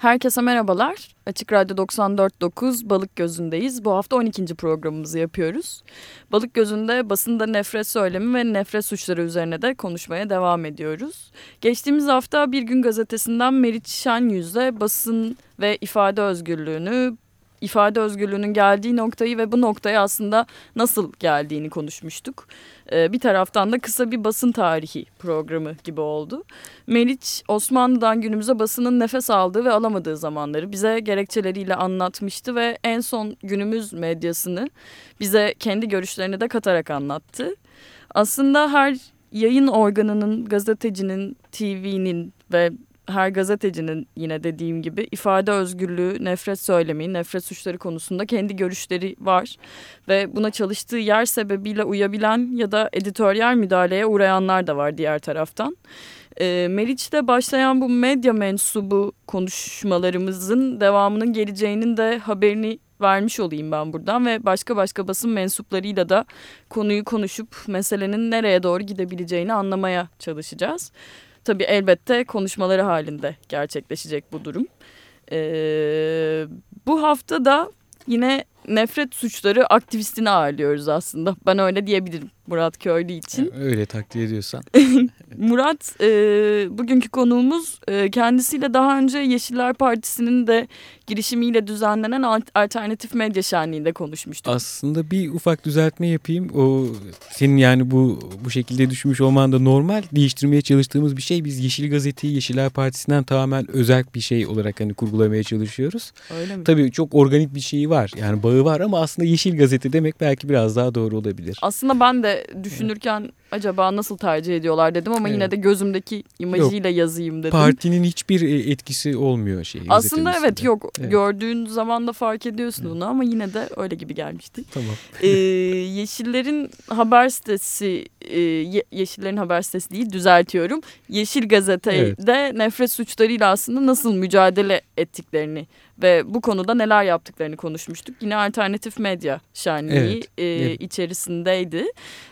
Herkese merhabalar. Açık Radyo 94.9 Balık Gözü'ndeyiz. Bu hafta 12. programımızı yapıyoruz. Balık Gözü'nde basında nefret söylemi ve nefret suçları üzerine de konuşmaya devam ediyoruz. Geçtiğimiz hafta Bir Gün Gazetesi'nden Meriç Şenyüz'le basın ve ifade özgürlüğünü, ifade özgürlüğünün geldiği noktayı ve bu noktaya aslında nasıl geldiğini konuşmuştuk. Ee, bir taraftan da kısa bir basın tarihi programı gibi oldu. Meriç Osmanlı'dan günümüze basının nefes aldığı ve alamadığı zamanları bize gerekçeleriyle anlatmıştı ve en son günümüz medyasını bize kendi görüşlerini de katarak anlattı. Aslında her yayın organının, gazetecinin, TV'nin ve her gazetecinin yine dediğim gibi ifade özgürlüğü, nefret söylemi, nefret suçları konusunda kendi görüşleri var. Ve buna çalıştığı yer sebebiyle uyabilen ya da editoryal müdahaleye uğrayanlar da var diğer taraftan. E, Meriç'te başlayan bu medya mensubu konuşmalarımızın devamının geleceğinin de haberini vermiş olayım ben buradan ve başka başka basın mensuplarıyla da konuyu konuşup meselenin nereye doğru gidebileceğini anlamaya çalışacağız. Tabii elbette konuşmaları halinde gerçekleşecek bu durum. Ee, bu hafta da yine nefret suçları aktivistini ağırlıyoruz aslında. Ben öyle diyebilirim Murat Köylü için. Öyle takdir ediyorsan. Murat e, bugünkü konuğumuz e, kendisiyle daha önce Yeşiller Partisi'nin de girişimiyle düzenlenen alternatif medya şenliğinde konuşmuştuk. Aslında bir ufak düzeltme yapayım. O senin yani bu bu şekilde düşünmüş olman da normal. Değiştirmeye çalıştığımız bir şey. Biz Yeşil Gazete'yi Yeşiller Partisi'nden tamamen özel bir şey olarak hani kurgulamaya çalışıyoruz. Öyle mi? Tabii çok organik bir şeyi var. Yani bağı var ama aslında Yeşil Gazete demek belki biraz daha doğru olabilir. Aslında ben de düşünürken evet. acaba nasıl tercih ediyorlar dedim ama evet. yine de gözümdeki imajıyla yok, yazayım dedim. Partinin hiçbir e, etkisi olmuyor şey. Aslında evet yok evet. gördüğün zaman da fark ediyorsun evet. onu ama yine de öyle gibi gelmişti. Tamam. Ee, Yeşillerin haber sitesi e, Yeşillerin haber sitesi değil düzeltiyorum. Yeşil Gazete'de evet. nefret suçlarıyla aslında nasıl mücadele ettiklerini ve bu konuda neler yaptıklarını konuşmuştuk. Yine alternatif medya şenliği evet, e, evet. içerisindeydi.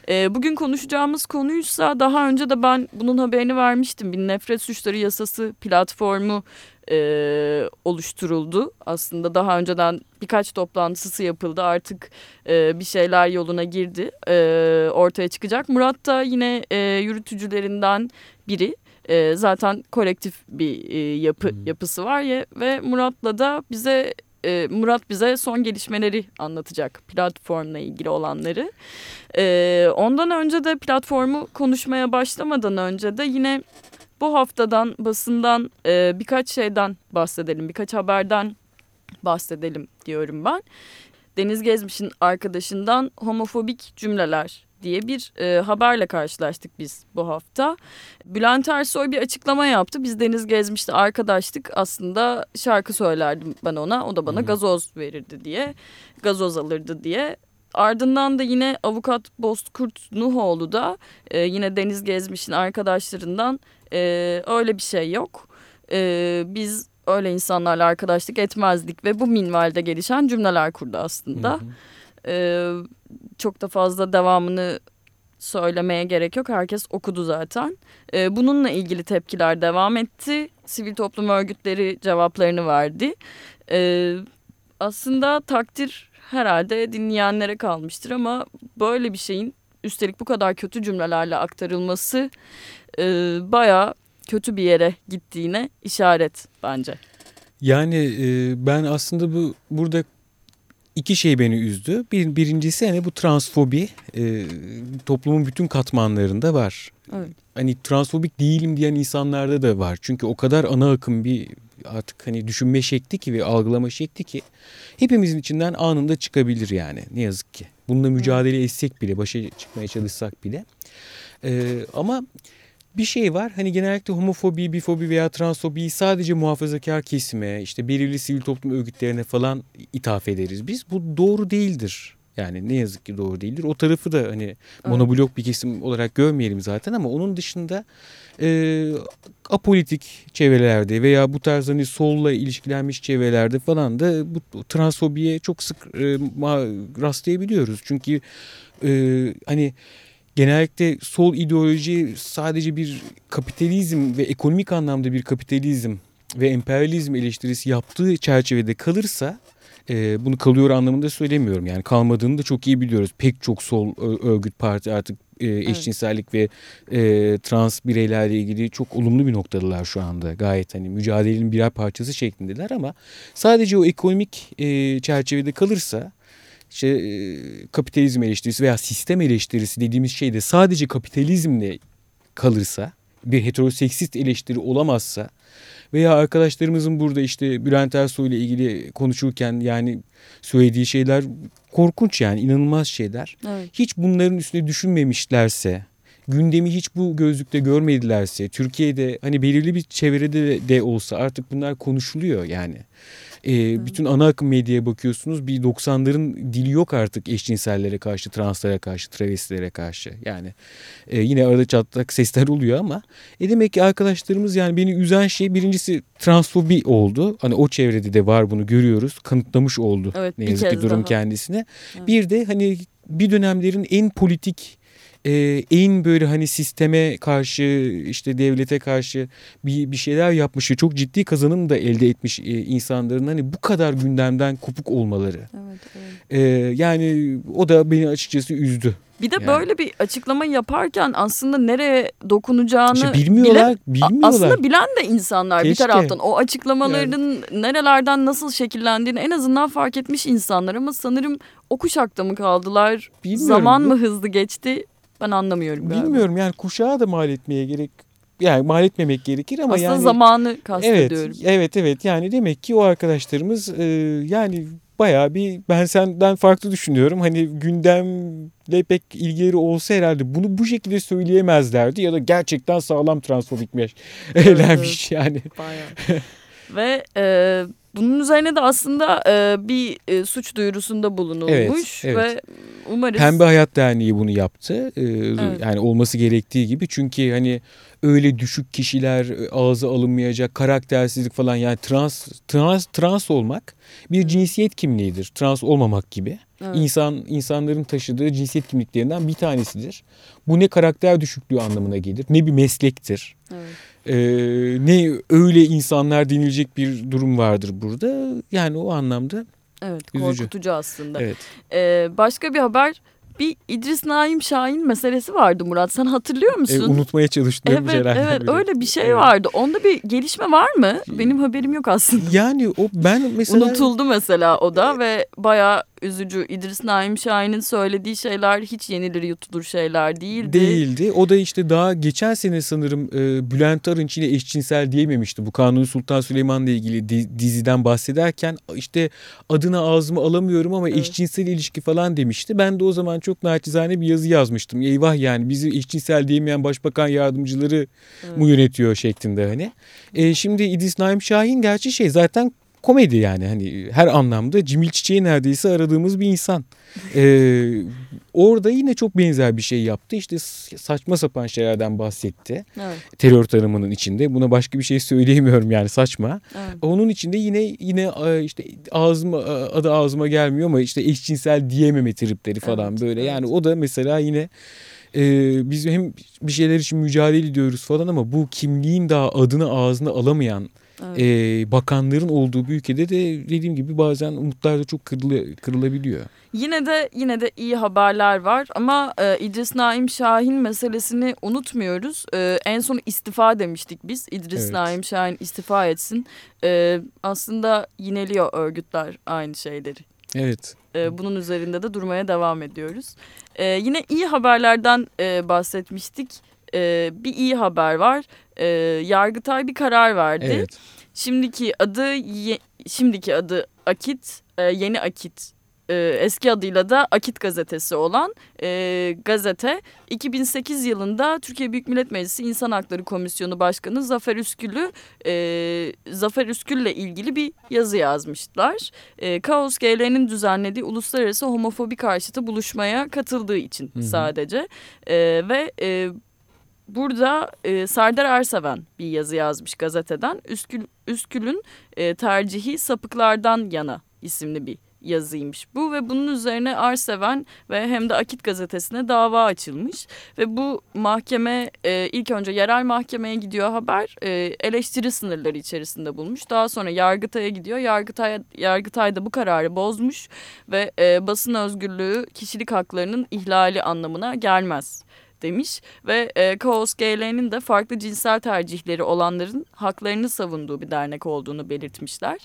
E, bugün konuşacağımız konuysa daha önce de ben bunun haberini vermiştim. Bir nefret suçları yasası platformu e, oluşturuldu. Aslında daha önceden birkaç toplantısı yapıldı. Artık e, bir şeyler yoluna girdi. E, ortaya çıkacak. Murat da yine e, yürütücülerinden biri. E, zaten kolektif bir e, yapı hmm. yapısı var ya ve Murat'la da bize e, Murat bize son gelişmeleri anlatacak platformla ilgili olanları. E, ondan önce de platformu konuşmaya başlamadan önce de yine bu haftadan basından e, birkaç şeyden bahsedelim, birkaç haberden bahsedelim diyorum ben. Deniz Gezmiş'in arkadaşından homofobik cümleler diye bir e, haberle karşılaştık biz bu hafta. Bülent Ersoy bir açıklama yaptı. Biz Deniz Gezmiş'te arkadaştık. Aslında şarkı söylerdim ben ona. O da bana Hı -hı. gazoz verirdi diye. Gazoz alırdı diye. Ardından da yine avukat Bozkurt Nuhoğlu da e, yine Deniz Gezmiş'in arkadaşlarından e, öyle bir şey yok. E, biz öyle insanlarla arkadaşlık etmezdik ve bu minvalde gelişen cümleler kurdu aslında. Hı hı. Ee, çok da fazla devamını söylemeye gerek yok. Herkes okudu zaten. Ee, bununla ilgili tepkiler devam etti. Sivil toplum örgütleri cevaplarını verdi. Ee, aslında takdir herhalde dinleyenlere kalmıştır ama böyle bir şeyin üstelik bu kadar kötü cümlelerle aktarılması e, bayağı kötü bir yere gittiğine işaret bence. Yani e, ben aslında bu burada iki şey beni üzdü. Bir, birincisi hani bu transfobi e, toplumun bütün katmanlarında var. Evet. Hani transfobik değilim diyen insanlarda da var. Çünkü o kadar ana akım bir artık hani düşünme şekli ki ve algılama şekli ki hepimizin içinden anında çıkabilir yani ne yazık ki. Bununla mücadele etsek bile, başa çıkmaya çalışsak bile. Ee, ama bir şey var. Hani genellikle homofobi, bifobi veya transfobi sadece muhafazakar kesime, işte belirli sivil toplum örgütlerine falan ithaf ederiz biz. Bu doğru değildir. Yani ne yazık ki doğru değildir. O tarafı da hani monoblok bir kesim olarak görmeyelim zaten ama onun dışında e, apolitik çevrelerde veya bu tarz hani solla ilişkilenmiş çevrelerde falan da bu transfobiye çok sık e, rastlayabiliyoruz. Çünkü e, hani genellikle sol ideoloji sadece bir kapitalizm ve ekonomik anlamda bir kapitalizm ve emperyalizm eleştirisi yaptığı çerçevede kalırsa e, bunu kalıyor anlamında söylemiyorum. Yani kalmadığını da çok iyi biliyoruz. Pek çok sol örgüt parti artık e, eşcinsellik evet. ve e, trans bireylerle ilgili çok olumlu bir noktadılar şu anda. Gayet hani mücadelenin birer parçası şeklindeler ama sadece o ekonomik e, çerçevede kalırsa işte e, kapitalizm eleştirisi veya sistem eleştirisi dediğimiz şey de sadece kapitalizmle kalırsa bir heteroseksist eleştiri olamazsa veya arkadaşlarımızın burada işte Bülent Ersoy ile ilgili konuşurken yani söylediği şeyler korkunç yani inanılmaz şeyler. Evet. Hiç bunların üstüne düşünmemişlerse gündemi hiç bu gözlükte görmedilerse Türkiye'de hani belirli bir çevrede de olsa artık bunlar konuşuluyor yani. E, bütün ana akım medyaya bakıyorsunuz bir 90'ların dili yok artık eşcinsellere karşı, translara karşı, travestilere karşı. Yani e, yine arada çatlak sesler oluyor ama e demek ki arkadaşlarımız yani beni üzen şey birincisi transfobi oldu. Hani o çevrede de var bunu görüyoruz. Kanıtlamış oldu evet, ne yazık ki durum daha. kendisine. Evet. Bir de hani bir dönemlerin en politik e, en böyle hani sisteme karşı işte devlete karşı bir, bir şeyler yapmış ve çok ciddi kazanım da elde etmiş e, insanların hani bu kadar gündemden kopuk olmaları. Evet, evet. E, yani o da beni açıkçası üzdü. Bir de yani. böyle bir açıklama yaparken aslında nereye dokunacağını işte bilmiyorlar, bilen, bilmiyorlar. aslında bilen de insanlar Keşke. bir taraftan. O açıklamaların yani. nerelerden nasıl şekillendiğini en azından fark etmiş insanlar ama sanırım o kuşakta mı kaldılar? Bilmiyorum. Zaman mı hızlı geçti? Ben anlamıyorum galiba. Bilmiyorum yani kuşağı da mal etmeye gerek yani mal etmemek gerekir ama Aslında yani. zamanı kastediyorum. Evet, evet evet yani demek ki o arkadaşlarımız e, yani bayağı bir ben senden farklı düşünüyorum. Hani gündemle pek ilgileri olsa herhalde bunu bu şekilde söyleyemezlerdi ya da gerçekten sağlam transfobikmiş evet, evet. yani. Bayağı. Ve e, bunun üzerine de aslında e, bir e, suç duyurusunda bulunulmuş evet, evet. ve umarız... Pembe Hayat Derneği bunu yaptı. E, evet. Yani olması gerektiği gibi çünkü hani öyle düşük kişiler e, ağza alınmayacak karaktersizlik falan yani trans trans trans olmak bir cinsiyet kimliğidir. Trans olmamak gibi. Evet. İnsan insanların taşıdığı cinsiyet kimliklerinden bir tanesidir. Bu ne karakter düşüklüğü anlamına gelir, ne bir meslektir. Evet e, ne öyle insanlar denilecek bir durum vardır burada. Yani o anlamda Evet üzücü. korkutucu aslında. Evet. Ee, başka bir haber bir İdris Naim Şahin meselesi vardı Murat. Sen hatırlıyor e, musun? E, unutmaya çalıştığım evet, şeylerden Evet biri. öyle bir şey evet. vardı. Onda bir gelişme var mı? Benim haberim yok aslında. Yani o ben mesela... Unutuldu mesela o da ve bayağı üzücü. İdris Naim Şahin'in söylediği şeyler hiç yenilir yutulur şeyler değildi. Değildi. O da işte daha geçen sene sanırım e, Bülent Arınç yine eşcinsel diyememişti. Bu Kanuni Sultan Süleyman'la ilgili diziden bahsederken işte adını ağzıma alamıyorum ama evet. eşcinsel ilişki falan demişti. Ben de o zaman çok naçizane bir yazı yazmıştım. Eyvah yani bizi eşcinsel diyemeyen başbakan yardımcıları evet. mu yönetiyor şeklinde hani. E, şimdi İdris Naim Şahin gerçi şey zaten komedi yani hani her anlamda Cimil Çiçeği neredeyse aradığımız bir insan. Ee, orada yine çok benzer bir şey yaptı. İşte saçma sapan şeylerden bahsetti. Evet. Terör tanımının içinde. Buna başka bir şey söyleyemiyorum yani saçma. Evet. Onun içinde yine yine e, işte ağzıma adı ağzıma gelmiyor ama işte eşcinsel diyememe tripleri falan evet. böyle. Yani evet. o da mesela yine e, biz hem bir şeyler için mücadele ediyoruz falan ama bu kimliğin daha adını ağzına alamayan Evet. E, bakanların olduğu bir ülkede de dediğim gibi bazen umutlar da çok kırılı, kırılabiliyor. Yine de yine de iyi haberler var ama e, İdris Naim Şahin meselesini unutmuyoruz. E, en son istifa demiştik biz. İdris evet. Naim Şahin istifa etsin. E, aslında yineliyor örgütler aynı şeyleri. Evet. E, bunun üzerinde de durmaya devam ediyoruz. E, yine iyi haberlerden e, bahsetmiştik. E, bir iyi haber var e, Yargıtay bir karar verdi. Evet. Şimdiki adı şimdiki adı Akit, e, yeni Akit e, eski adıyla da Akit gazetesi olan e, gazete 2008 yılında Türkiye Büyük Millet Meclisi İnsan Hakları Komisyonu Başkanı Zafer Üskül'ü e, Zafer Üskül'le ilgili bir yazı yazmışlar. E, Kaos GL'nin düzenlediği uluslararası homofobi karşıtı buluşmaya katıldığı için Hı -hı. sadece e, ve e, Burada e, Serdar Erseven bir yazı yazmış gazeteden. Üskül, Üskül'ün e, tercihi sapıklardan yana isimli bir yazıymış bu ve bunun üzerine Arseven ve hem de Akit gazetesine dava açılmış ve bu mahkeme e, ilk önce yerel mahkemeye gidiyor haber e, eleştiri sınırları içerisinde bulmuş. Daha sonra Yargıtay'a gidiyor. Yargıtay Yargıtay da bu kararı bozmuş ve e, basın özgürlüğü kişilik haklarının ihlali anlamına gelmez demiş ve e, Kaos GL'nin de farklı cinsel tercihleri olanların haklarını savunduğu bir dernek olduğunu belirtmişler.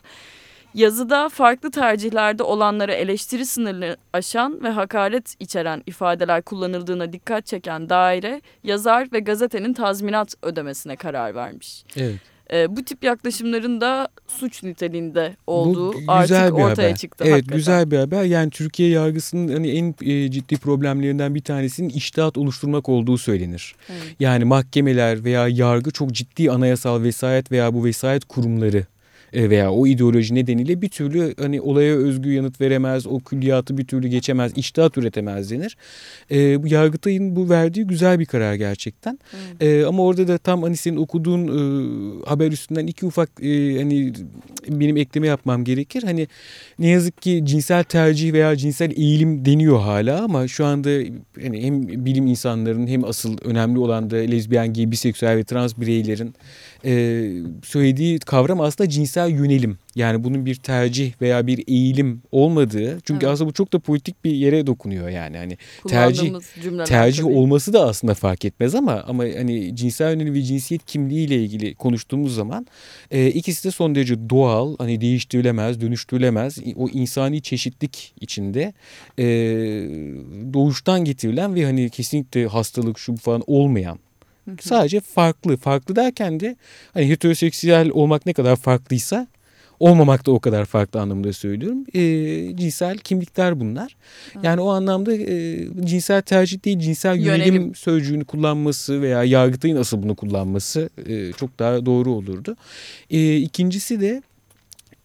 Yazıda farklı tercihlerde olanlara eleştiri sınırını aşan ve hakaret içeren ifadeler kullanıldığına dikkat çeken daire yazar ve gazetenin tazminat ödemesine karar vermiş. Evet. E, bu tip yaklaşımların da suç niteliğinde olduğu artık ortaya haber. çıktı. Evet hakikaten. güzel bir haber. Yani Türkiye yargısının hani en e, ciddi problemlerinden bir tanesinin iştahat oluşturmak olduğu söylenir. Evet. Yani mahkemeler veya yargı çok ciddi anayasal vesayet veya bu vesayet kurumları veya o ideoloji nedeniyle bir türlü hani olaya özgü yanıt veremez, o külliyatı bir türlü geçemez, iştahat üretemez denir. E, bu Yargıtay'ın bu verdiği güzel bir karar gerçekten. E, ama orada da tam hani senin okuduğun e, haber üstünden iki ufak e, hani benim ekleme yapmam gerekir. Hani ne yazık ki cinsel tercih veya cinsel eğilim deniyor hala ama şu anda hani hem bilim insanlarının hem asıl önemli olan da lezbiyen, gay, biseksüel ve trans bireylerin e, söylediği kavram aslında cinsel yönelim. Yani bunun bir tercih veya bir eğilim olmadığı. Çünkü Evet. aslında bu çok da politik bir yere dokunuyor yani. Hani tercih tercih tabii. olması da aslında fark etmez ama ama hani cinsel yönelim ve cinsiyet kimliği ile ilgili konuştuğumuz zaman e, ikisi de son derece doğal, hani değiştirilemez, dönüştürülemez. O insani çeşitlik içinde e, doğuştan getirilen ve hani kesinlikle hastalık şu falan olmayan Sadece farklı. Farklı derken de hani heteroseksüel olmak ne kadar farklıysa olmamak da o kadar farklı anlamda söylüyorum. E, cinsel kimlikler bunlar. Yani o anlamda e, cinsel tercih değil cinsel yönelim, Yönelim. sözcüğünü kullanması veya Yargıtay'ın asıl bunu kullanması e, çok daha doğru olurdu. E, ikincisi de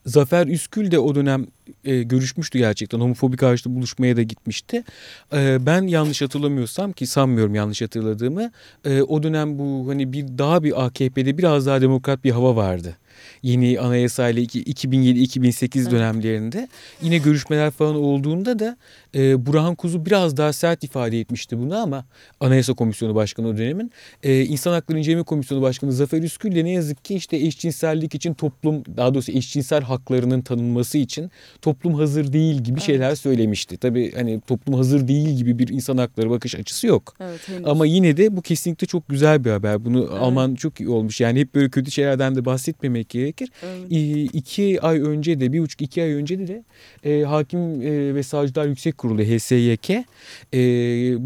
Zafer Üskül de o dönem e, görüşmüştü gerçekten. Homofobik karşıtı buluşmaya da gitmişti. E, ben yanlış hatırlamıyorsam ki sanmıyorum yanlış hatırladığımı. e, o dönem bu hani bir daha bir AKP'de biraz daha demokrat bir hava vardı. Yeni anayasayla iki- 2007-2008 Evet. dönemlerinde yine görüşmeler falan olduğunda da e, Burhan Kuzu biraz daha sert ifade etmişti bunu ama Anayasa Komisyonu Başkanı o dönemin e, İnsan Hakları İnceleme Komisyonu Başkanı Zafer Üskül ne yazık ki işte eşcinsellik için toplum daha doğrusu eşcinsel haklarının tanınması için toplum hazır değil gibi şeyler söylemişti. Tabii hani toplum hazır değil gibi bir insan hakları bakış açısı yok. Evet, henüz. Ama yine de bu kesinlikle çok güzel bir haber. Bunu alman çok iyi olmuş. Yani hep böyle kötü şeylerden de bahsetmemek gerekir. Evet. İki ay önce de bir buçuk iki ay önce de, de e, Hakim e, ve Savcılar Yüksek Kurulu HSYK e,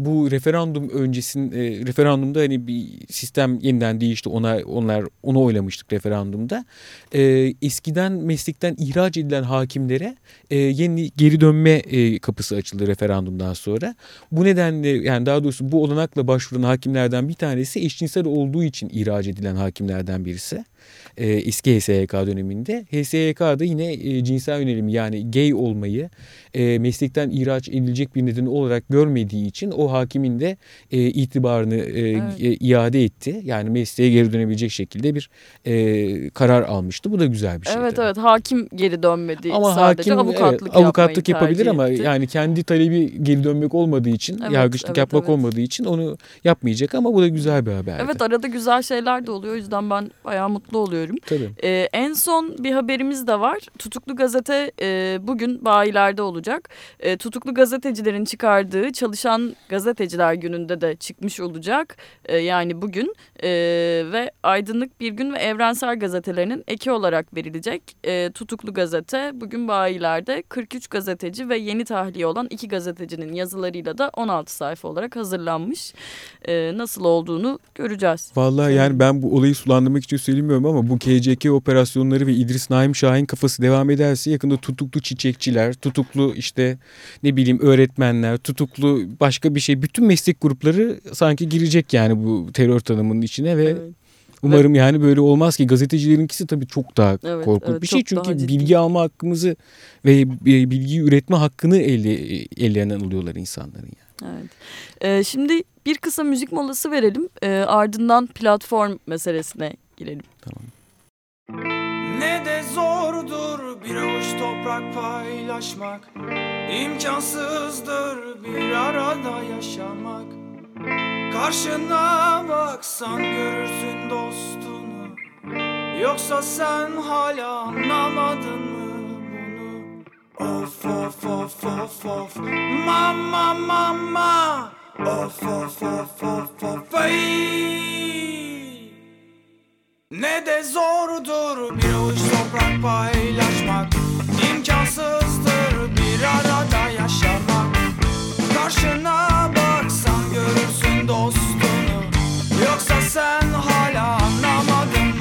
bu referandum öncesinde e, referandumda hani bir sistem yeniden değişti. Ona onlar onu oylamıştık referandumda. E, eskiden meslekten ihraç edilen hakimlere e, yeni geri dönme e, kapısı açıldı referandumdan sonra. Bu nedenle yani daha doğrusu bu olanakla başvuran hakimlerden bir tanesi eşcinsel olduğu için ihraç edilen hakimlerden birisi. E, eski HSYK döneminde. HSYK da yine e, cinsel yönelimi yani gay olmayı e, meslekten ihraç edilecek bir neden olarak görmediği için o hakimin de e, itibarını e, Evet. e, iade etti. Yani mesleğe geri dönebilecek şekilde bir e, karar almıştı. Bu da güzel bir şey. Evet tabii. evet hakim geri dönmedi Ama sadece hakim avukatlık, evet, avukatlık yapabilir ama etti. yani kendi talebi geri dönmek olmadığı için Evet, yargıçlık evet, yapmak evet. olmadığı için onu yapmayacak ama bu da güzel bir haberdi. Evet arada güzel şeyler de oluyor o yüzden ben bayağı mutlu oluyorum. Tabii. Ee, en son bir haberimiz de var. Tutuklu gazete e, bugün bayilerde olacak. E, tutuklu gazetecilerin çıkardığı Çalışan Gazeteciler Günü'nde de çıkmış olacak. E, yani bugün E, ve Aydınlık Bir Gün ve Evrensel gazetelerinin eki olarak verilecek. E, tutuklu gazete bugün bayilerde 43 gazeteci ve yeni tahliye olan iki gazetecinin yazılarıyla da 16 sayfa olarak hazırlanmış. E, nasıl olduğunu göreceğiz. Vallahi yani ben bu olayı sulandırmak için söylemiyorum ama bu KCK operasyonları ve İdris Naim Şahin kafası devam ederse yakında tutuklu çiçekçiler, tutuklu işte ne bileyim öğretmenler, tutuklu başka bir şey bütün meslek grupları sanki girecek yani bu terör tanımının içine ve Evet. umarım yani böyle olmaz ki gazetecilerinkisi tabii çok daha Evet, korkunç evet, bir şey çünkü ciddi. bilgi alma hakkımızı ve e, bilgiyi üretme hakkını elde ellerinden alıyorlar insanların yani. Evet. Ee, şimdi bir kısa müzik molası verelim. Ee, ardından platform meselesine girelim. Tamam. Ne de zordur bir avuç toprak paylaşmak. İmkansızdır bir arada yaşamak. Karşına baksan görürsün dostunu. Yoksa sen hala anlamadın mı bunu? Of of of of of. Mama mama Of of of of of. Ay. Ne de zordur bir avuç toprak paylaşmak. İmkansızdır bir arada yaşamak. Karşına baksan görürsün dostunu. Yoksa sen hala anlamadın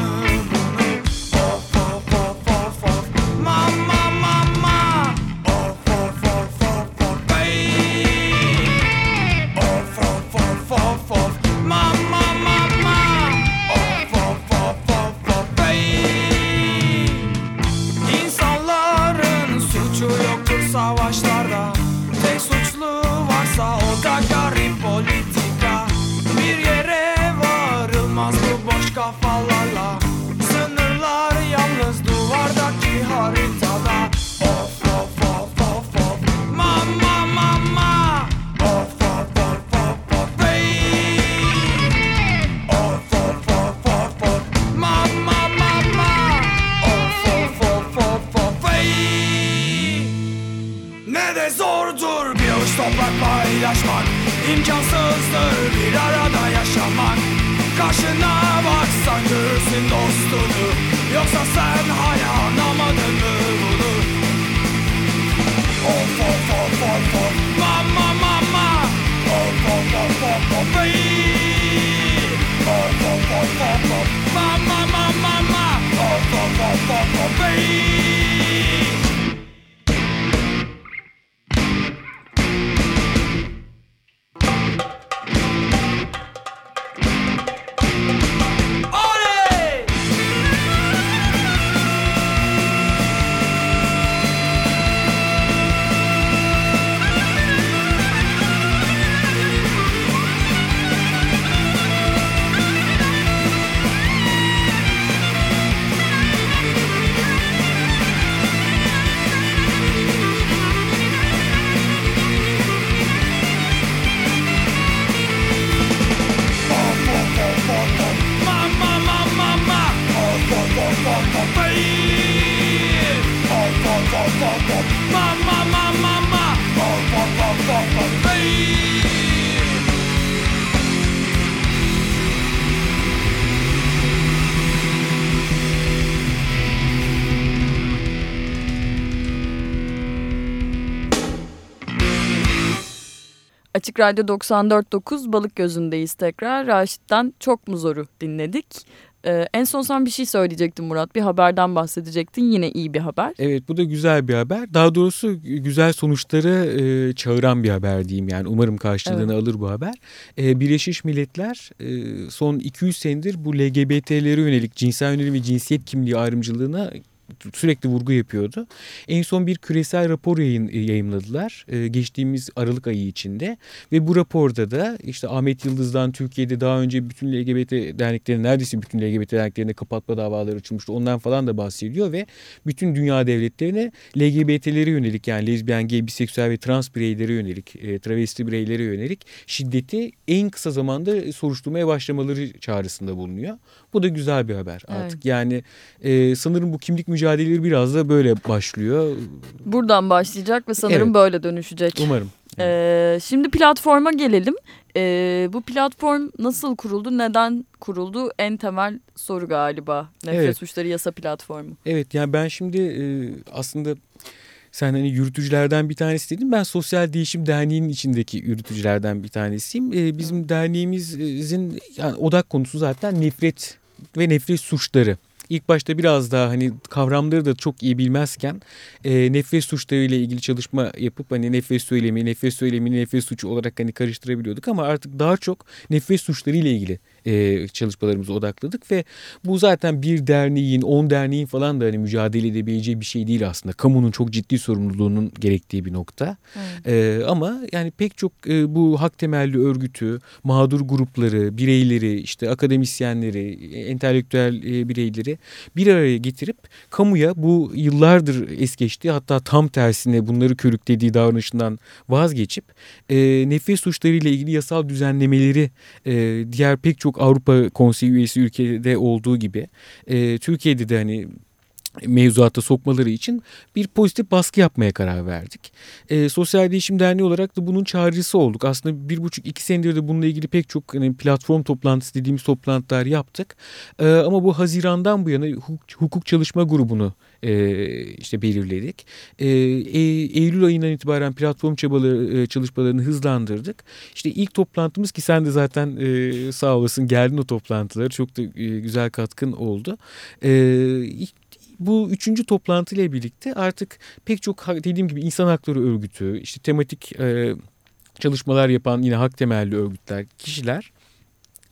Açık Radyo 94.9 Balık Gözü'ndeyiz tekrar. Raşit'ten Çok Mu Zor'u dinledik. Ee, en son sen bir şey söyleyecektin Murat. Bir haberden bahsedecektin. Yine iyi bir haber. Evet bu da güzel bir haber. Daha doğrusu güzel sonuçları e, çağıran bir haber diyeyim. Yani umarım karşılığını alır bu haber. E, Birleşmiş Milletler e, son 200 senedir bu LGBT'lere yönelik cinsel yönelim ve cinsiyet kimliği ayrımcılığına sürekli vurgu yapıyordu. En son bir küresel rapor yayın, yayımladılar e, geçtiğimiz Aralık ayı içinde ve bu raporda da işte Ahmet Yıldız'dan Türkiye'de daha önce bütün LGBT derneklerine neredeyse bütün LGBT derneklerine kapatma davaları açılmıştı. Ondan falan da bahsediyor ve bütün dünya devletlerine LGBT'lere yönelik yani lezbiyen, gay, biseksüel ve trans bireylere yönelik, e, travesti bireylere yönelik şiddeti en kısa zamanda soruşturmaya başlamaları çağrısında bulunuyor. Bu da güzel bir haber artık. Evet. Yani e, sanırım bu kimlik mücadeleleri biraz da böyle başlıyor. Buradan başlayacak ve sanırım Evet. böyle dönüşecek. Umarım. Ee, şimdi platforma gelelim. Ee, bu platform nasıl kuruldu, neden kuruldu? En temel soru galiba. Nefret Evet. Suçları Yasa Platformu. Evet yani ben şimdi e, aslında sen hani yürütücülerden bir tanesi dedin. Ben Sosyal Değişim Derneği'nin içindeki yürütücülerden bir tanesiyim. E, bizim derneğimizin yani odak konusu zaten nefret ve nefret suçları. İlk başta biraz daha hani kavramları da çok iyi bilmezken e, nefret suçlarıyla ilgili çalışma yapıp hani nefret söylemi, nefret söylemini nefret suçu olarak hani karıştırabiliyorduk ama artık daha çok nefret suçları ile ilgili e, çalışmalarımızı odakladık ve bu zaten bir derneğin, on derneğin falan da hani mücadele edebileceği bir şey değil aslında. Kamunun çok ciddi sorumluluğunun gerektiği bir nokta. E, ama yani pek çok e, bu hak temelli örgütü, mağdur grupları, bireyleri, işte akademisyenleri, entelektüel e, bireyleri bir araya getirip kamuya bu yıllardır es geçtiği hatta tam tersine bunları körüklediği davranışından vazgeçip e, nefret suçlarıyla ilgili yasal düzenlemeleri e, diğer pek çok Avrupa Konseyi üyesi ülkede olduğu gibi e, Türkiye'de de hani mevzuata sokmaları için bir pozitif baskı yapmaya karar verdik. E, Sosyal Değişim Derneği olarak da bunun çağrıcısı olduk. Aslında bir buçuk iki senedir de bununla ilgili pek çok hani, platform toplantısı dediğimiz toplantılar yaptık. E, ama bu Haziran'dan bu yana hukuk, hukuk çalışma grubunu e, işte belirledik. E, e, Eylül ayından itibaren platform çabaları e, çalışmalarını hızlandırdık. İşte ilk toplantımız ki sen de zaten e, sağ olasın geldin o toplantılara çok da e, güzel katkın oldu. E, ilk bu üçüncü toplantı ile birlikte artık pek çok dediğim gibi insan hakları örgütü, işte tematik e, çalışmalar yapan yine hak temelli örgütler, kişiler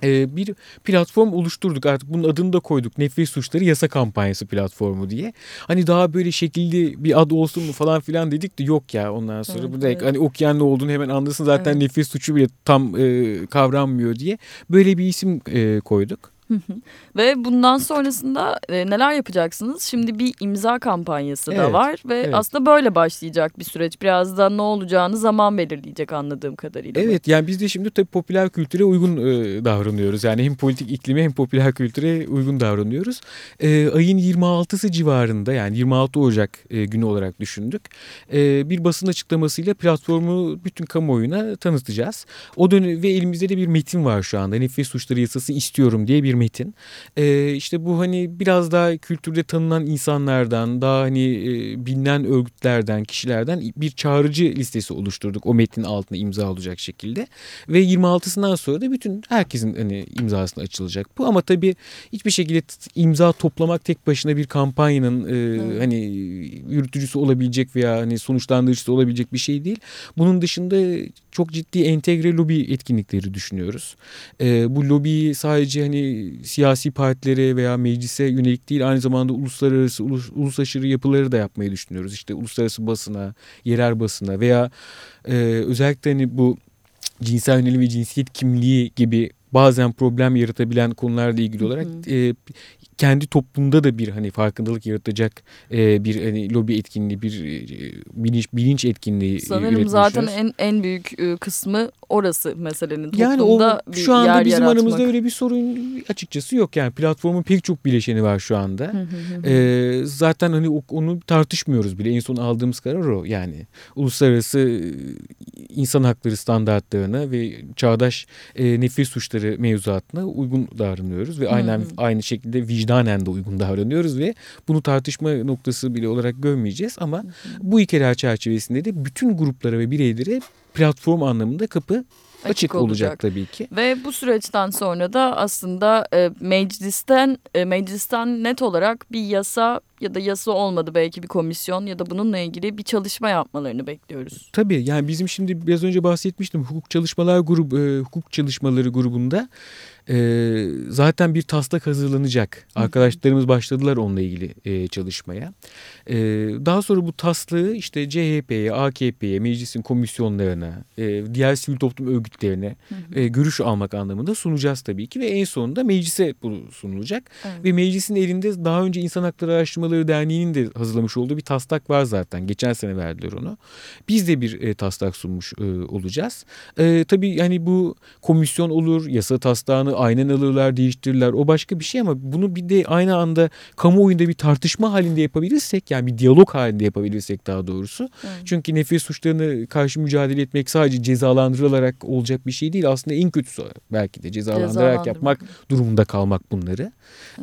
e, bir platform oluşturduk artık bunun adını da koyduk nefret suçları yasa kampanyası platformu diye. Hani daha böyle şekilli bir ad olsun mu falan filan dedik de yok ya ondan sonra evet, bu direkt evet. hani okuyan ne olduğunu hemen anlasın zaten evet. nefret suçu bile tam e, kavranmıyor diye böyle bir isim e, koyduk. Ve bundan sonrasında e, neler yapacaksınız? Şimdi bir imza kampanyası evet, da var ve evet. aslında böyle başlayacak bir süreç. Birazdan ne olacağını zaman belirleyecek anladığım kadarıyla. Evet yani biz de şimdi tabii popüler kültüre uygun e, davranıyoruz. Yani hem politik iklime hem popüler kültüre uygun davranıyoruz. E, ayın 26'sı civarında yani 26 Ocak e, günü olarak düşündük. E, bir basın açıklamasıyla platformu bütün kamuoyuna tanıtacağız. O dönem ve elimizde de bir metin var şu anda. Nefret suçları yasası istiyorum diye bir metin. E, işte bu hani biraz daha kültürde tanınan insanlardan, daha hani e, bilinen örgütlerden, kişilerden bir çağrıcı listesi oluşturduk. O metnin altına imza olacak şekilde. Ve 26'sından sonra da bütün herkesin hani imzasına açılacak bu. Ama tabii hiçbir şekilde imza toplamak tek başına bir kampanyanın e, hani yürütücüsü olabilecek veya hani sonuçlandırıcısı olabilecek bir şey değil. Bunun dışında çok ciddi entegre lobi etkinlikleri düşünüyoruz. E, bu lobiyi sadece hani siyasi partilere veya meclise yönelik değil aynı zamanda uluslararası ulus, ulus aşırı yapıları da yapmayı düşünüyoruz. İşte uluslararası basına, yerel basına veya e, özellikle hani bu cinsel yönelim ve cinsiyet kimliği gibi bazen problem yaratabilen konularla ilgili olarak e, kendi toplumda da bir hani farkındalık yaratacak e, bir hani lobi etkinliği, bir e, bilinç bilinç etkinliği Sanırım zaten en en büyük e, kısmı orası meselenin toplumda yani o, bir şu anda yer bizim yaratmak. aramızda öyle bir sorun açıkçası yok yani platformun pek çok bileşeni var şu anda. e, zaten hani onu tartışmıyoruz bile. En son aldığımız karar o yani. Uluslararası insan hakları standartlarına ve çağdaş e, nefis suçları mevzuatına uygun davranıyoruz ve aynen aynı şekilde vicdan vicdanen de uygun davranıyoruz ve bunu tartışma noktası bile olarak görmeyeceğiz ama bu ilkeler çerçevesinde de bütün gruplara ve bireylere platform anlamında kapı açık, açık olacak. olacak tabii ki. Ve bu süreçten sonra da aslında e, meclisten e, meclisten net olarak bir yasa ya da yasa olmadı belki bir komisyon ya da bununla ilgili bir çalışma yapmalarını bekliyoruz. Tabii yani bizim şimdi biraz önce bahsetmiştim hukuk çalışmalar grubu e, hukuk çalışmaları grubunda e, zaten bir taslak hazırlanacak. Arkadaşlarımız başladılar onunla ilgili e, çalışmaya. E, daha sonra bu taslağı işte CHP'ye, AKP'ye, meclisin komisyonlarına, e, diğer sivil toplum örgütlerine E, görüş almak anlamında sunacağız tabii ki. Ve en sonunda meclise bu sunulacak. Evet. Ve meclisin elinde daha önce İnsan Hakları Araştırmaları Derneği'nin de hazırlamış olduğu bir taslak var zaten. Geçen sene verdiler onu. Biz de bir e, taslak sunmuş e, olacağız. E, tabii yani bu komisyon olur, yasa taslağını aynen alırlar, değiştirirler. O başka bir şey ama bunu bir de aynı anda kamuoyunda bir tartışma halinde yapabilirsek yani bir diyalog halinde yapabilirsek daha doğrusu. Evet. Çünkü nefes suçlarına karşı mücadele etmek sadece cezalandırılarak olacak bir şey değil. Aslında en kötüsü belki de cezalandırarak yapmak durumunda kalmak bunları.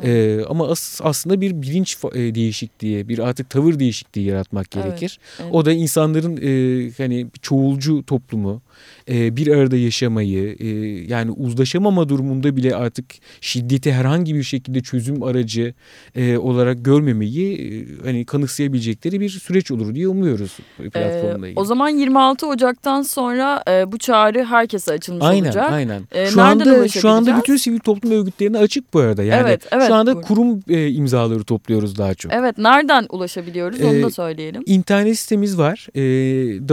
Evet. Ee, ama as, aslında bir bilinç e, değişikliği, bir artık tavır değişikliği yaratmak gerekir. Evet. Evet. O da insanların e, hani çoğulcu toplumu e, bir arada yaşamayı e, yani uzlaşamama durumunda bile artık şiddeti herhangi bir şekilde çözüm aracı e, olarak görmemeyi e, hani kanıksayabilecekleri bir süreç olur diye umuyoruz platformla ilgili. Ee, o zaman 26 Ocak'tan sonra e, bu çağrı herkese açılmış aynen, olacak. Aynen Ee, şu nereden anda şu anda bütün sivil toplum örgütlerine açık bu arada. Yani Evet, evet, şu anda buyurun. kurum e, imzaları topluyoruz daha çok. Evet nereden ulaşabiliyoruz onu Ee, da söyleyelim. İnternet sitemiz var. E,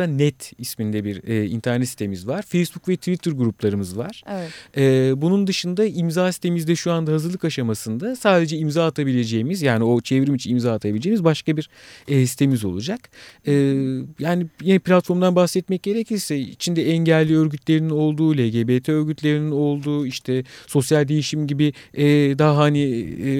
www.nefretme.net isminde bir e, internet sitemiz var. Facebook ve Twitter gruplarımız var. Evet. E, bunun dışında imza sitemizde şu anda hazırlık aşamasında sadece imza atabileceğimiz yani o çevrim içi imza atabileceğimiz başka bir e, sitemiz olacak. E, yani yine platformdan bahsetmek gerekirse içinde engelli örgütlerinin olduğu, LGBT örgütlerinin olduğu, işte sosyal değişim gibi e, daha hani e,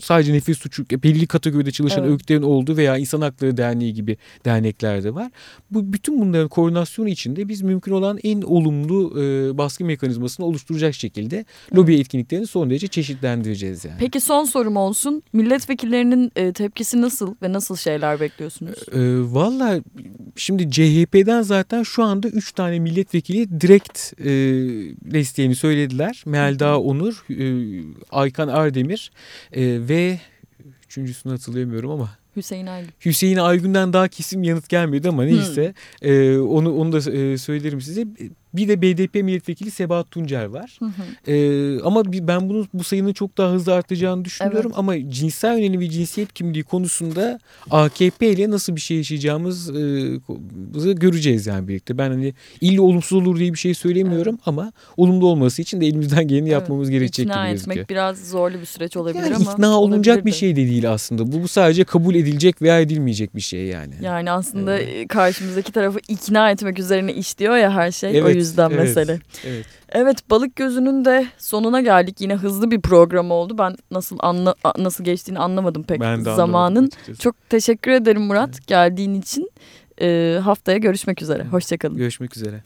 sadece nefis suçu belirli kategoride çalışan Evet. örgütlerin olduğu veya insan hakları derneği gibi dernekler de var. Bu bütün bunların koordinasyonu içinde biz mümkün olan en olumlu e, baskı mekanizmasını oluşturacak şekilde lobi etkinliklerini son derece çeşitlendireceğiz yani. Peki son sorum olsun. Milletvekillerinin e, tepkisi nasıl ve nasıl şeyler bekliyorsunuz? E, Valla şimdi CHP'den zaten şu anda 3 tane milletvekili direkt e, desteğini söylediler. Melda Onur, e, Aykan Ardemir e, ve üçüncüsünü hatırlayamıyorum ama Hüseyin Aygün. Hüseyin Aygün'den daha kesin yanıt gelmedi ama neyse e, onu onu da e, söylerim size. Bir de BDP milletvekili Sebahat Tuncer var. Hı hı. E, ama ben bunu bu sayının çok daha hızlı artacağını düşünüyorum Evet. ama cinsel yönelim ve cinsiyet kimliği konusunda AKP ile nasıl bir şey yaşayacağımız e, göreceğiz yani birlikte. Ben hani illa olumsuz olur diye bir şey söylemiyorum ama olumlu olması için de elimizden geleni Evet, yapmamız gerekecek İkna gibi etmek gözüküyor. biraz zorlu bir süreç olabilir Yani ama. ikna olunacak bir şey de değil aslında. Bu, bu sadece kabul edilecek veya edilmeyecek bir şey yani. Yani aslında e, karşımızdaki tarafı ikna etmek üzerine işliyor ya her şey. Evet, yüzden evet. mesele. Evet. Evet balık gözünün de sonuna geldik. Yine hızlı bir program oldu. Ben nasıl anla nasıl geçtiğini anlamadım pek Ben de zamanın. açıkçası. Çok teşekkür ederim Murat geldiğin için. Ee, haftaya görüşmek üzere. Hoşçakalın. Görüşmek üzere.